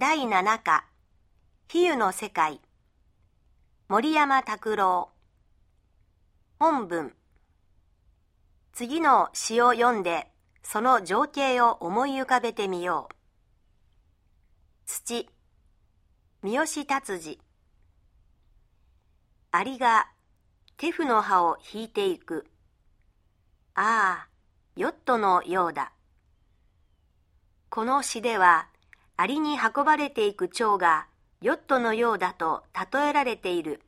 第7課。比喩の世界。森山拓郎。本文。次の詩を読んでその情景を思い浮かべてみよう。土。三好達治。アリがテフの葉を引いていく。ああヨットのようだ。この詩ではアリに運ばれていく蝶がヨットのようだと例えられている。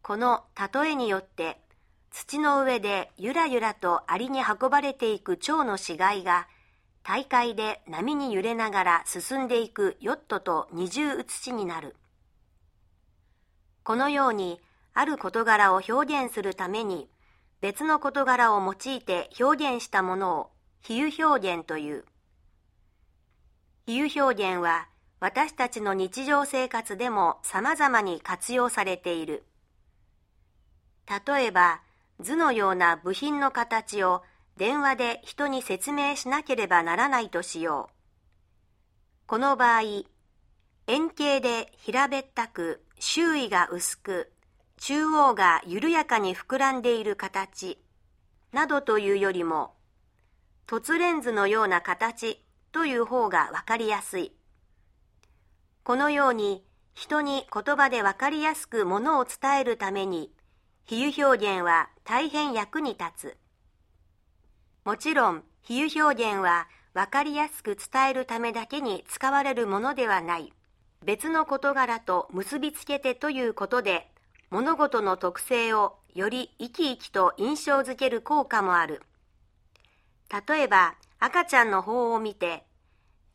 この例えによって土の上でゆらゆらとアリに運ばれていく蝶の死骸が大海で波に揺れながら進んでいくヨットと二重写しになる。このようにある事柄を表現するために別の事柄を用いて表現したものを比喩表現という。比喩表現は私たちの日常生活でも様々に活用されている。例えば、図のような部品の形を電話で人に説明しなければならないとしよう。この場合、円形で平べったく、周囲が薄く、中央が緩やかに膨らんでいる形、などというよりも、凸レンズのような形という方がわかりやすい。このように人に言葉でわかりやすくものを伝えるために比喩表現は大変役に立つ。もちろん比喩表現はわかりやすく伝えるためだけに使われるものではない。別の事柄と結びつけてということで物事の特性をより生き生きと印象づける効果もある。例えば赤ちゃんの方を見て、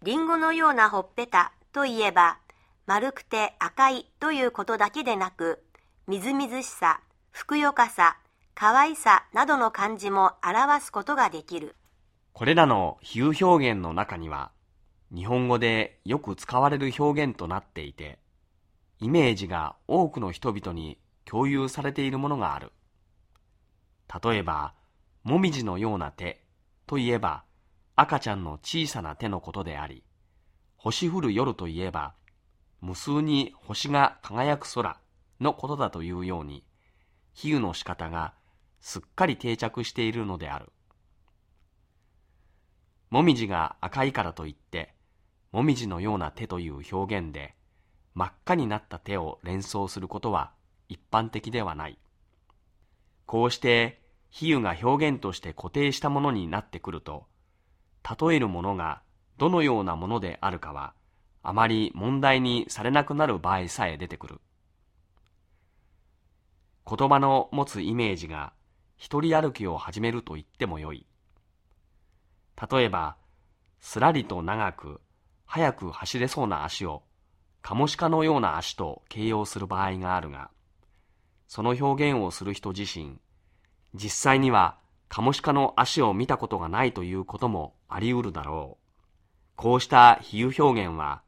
リンゴのようなほっぺたといえば、丸くて赤いということだけでなく、みずみずしさ、ふくよかさ、可愛さなどの漢字も表すことができる。これらの比喩表現の中には、日本語でよく使われる表現となっていて、イメージが多くの人々に共有されているものがある。例えば、もみじのような手といえば、赤ちゃんの小さな手のことであり、星降る夜といえば、無数に星が輝く空のことだというように、比喩の仕方がすっかり定着しているのである。もみじが赤いからといって、もみじのような手という表現で、真っ赤になった手を連想することは一般的ではない。こうして比喩が表現として固定したものになってくると、例えるものがどのようなものであるかは、あまり問題にされなくなる場合さえ出てくる。言葉の持つイメージが一人歩きを始めると言ってもよい。例えば、すらりと長く、速く走れそうな足を、カモシカのような足と形容する場合があるが、その表現をする人自身、実際にはカモシカの足を見たことがないということもあり得るだろう。こうした比喩表現は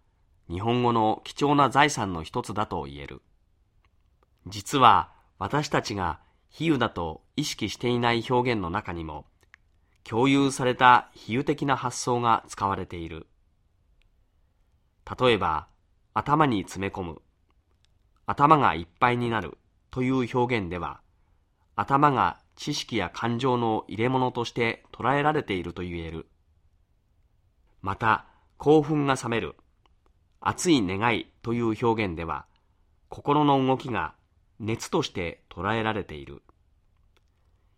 日本語の貴重な財産の一つだと言える。実は私たちが比喩だと意識していない表現の中にも共有された比喩的な発想が使われている。例えば、頭に詰め込む、頭がいっぱいになるという表現では、頭が知識や感情の入れ物として捉えられていると言える。また、興奮が冷める、熱い願いという表現では、心の動きが熱として捉えられている。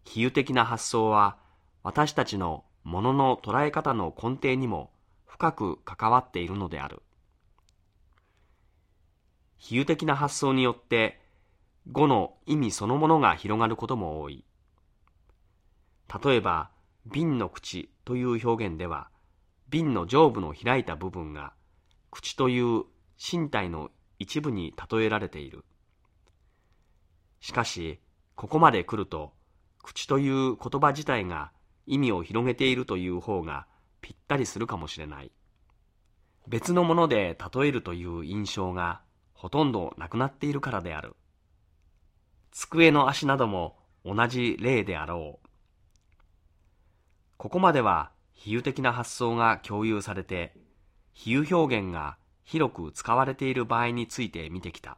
比喩的な発想は、私たちのものの捉え方の根底にも深く関わっているのである。比喩的な発想によって語の意味そのものが広がることも多い。例えば、瓶の口という表現では、瓶の上部の開いた部分が、口という身体の一部に例えられている。しかし、ここまで来ると、口という言葉自体が意味を広げているという方がぴったりするかもしれない。別のもので例えるという印象がほとんどなくなっているからである。机の足なども同じ例であろう。ここまでは比喩的な発想が共有されて、比喩表現が広く使われている場合について見てきた。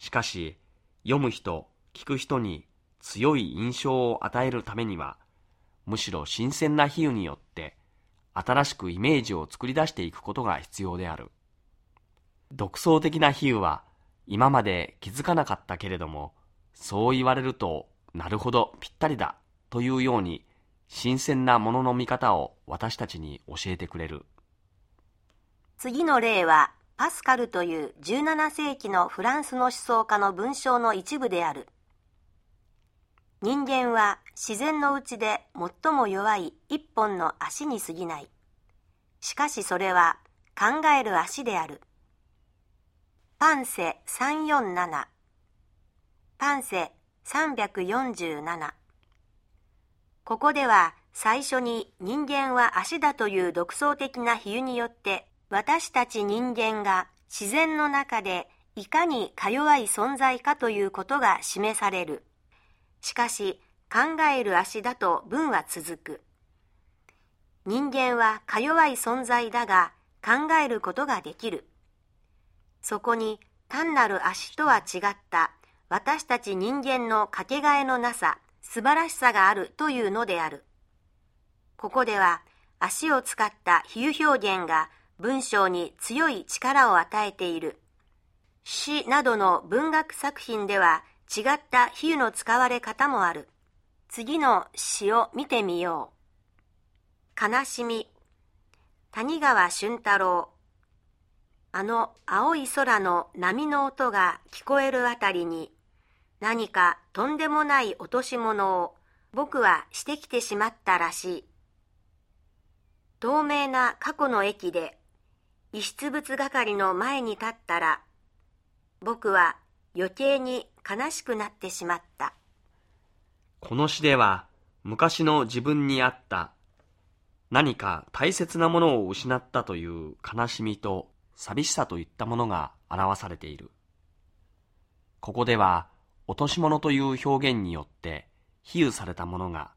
しかし、読む人、聞く人に強い印象を与えるためには、むしろ新鮮な比喩によって新しくイメージを作り出していくことが必要である。独創的な比喩は今まで気づかなかったけれども、そう言われると、なるほどぴったりだというように、新鮮なものの見方を私たちに教えてくれる。次の例は、パスカルという17世紀のフランスの思想家の文章の一部である。人間は自然のうちで最も弱い一本の足に過ぎない。しかしそれは考える足である。パンセ347パンセ347ここでは最初に人間は足だという独創的な比喩によって私たち人間が自然の中でいかにか弱い存在かということが示される。しかし考える足だと文は続く。人間はか弱い存在だが考えることができる。そこに単なる足とは違った私たち人間のかけがえのなさ、素晴らしさがあるというのである。ここでは足を使った比喩表現が文章に強い力を与えている。詩などの文学作品では違った比喩の使われ方もある。次の詩を見てみよう。悲しみ。谷川俊太郎。あの青い空の波の音が聞こえるあたりに何かとんでもない落とし物を僕はしてきてしまったらしい。透明な過去の駅で遺失物係の前に立ったら僕は余計に悲しくなってしまった。この詩では昔の自分にあった何か大切なものを失ったという悲しみと寂しさといったものが表されている。ここでは、落とし物という表現によって比喩されたものが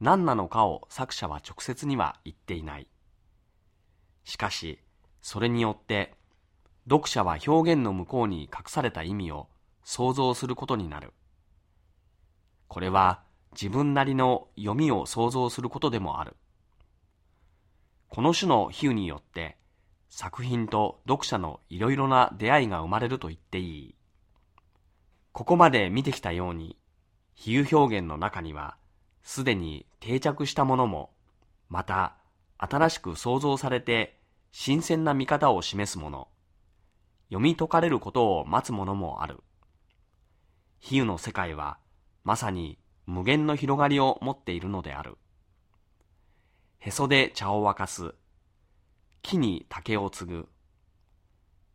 何なのかを作者は直接には言っていない。しかし、それによって読者は表現の向こうに隠された意味を想像することになる。これは自分なりの読みを想像することでもある。この種の比喩によって作品と読者のいろいろな出会いが生まれると言っていい。ここまで見てきたように、比喩表現の中には、すでに定着したものも、また新しく創造されて新鮮な見方を示すもの、読み解かれることを待つものもある。比喩の世界は、まさに無限の広がりを持っているのである。へそで茶を沸かす。木に竹を継ぐ、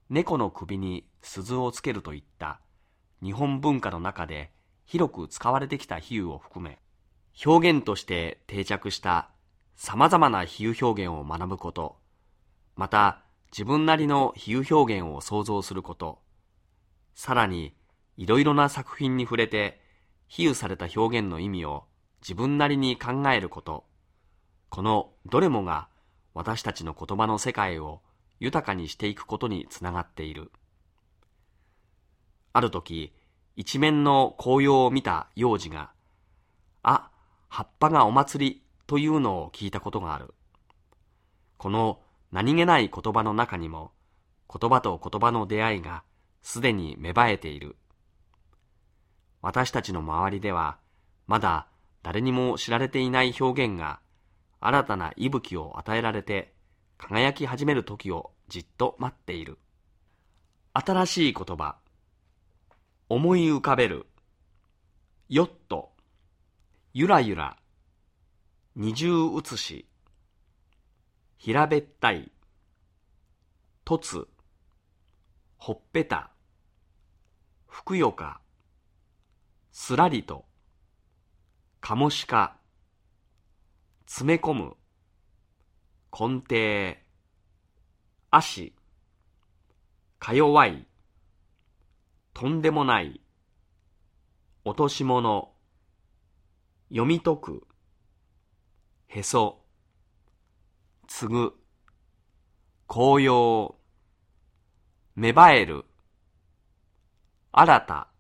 猫の首に鈴をつけるといった日本文化の中で広く使われてきた比喩を含め、表現として定着した様々な比喩表現を学ぶこと、また自分なりの比喩表現を想像すること、さらにいろいろな作品に触れて比喩された表現の意味を自分なりに考えること、このどれもが私たちの言葉の世界を豊かにしていくことにつながっている。ある時、一面の紅葉を見た幼児が、あ、葉っぱがお祭りというのを聞いたことがある。この何気ない言葉の中にも、言葉と言葉の出会いがすでに芽生えている。私たちの周りでは、まだ誰にも知られていない表現が新たな息吹を与えられて輝き始める時をじっと待っている。新しい言葉。思い浮かべる。ヨット。ゆらゆら。二重写し。平べったい。とつ。ほっぺた。ふくよか。すらりと。かもしか。詰め込む、根底、足、か弱い、とんでもない、落とし物、読み解く、へそ、継ぐ、紅葉、芽生える、新た、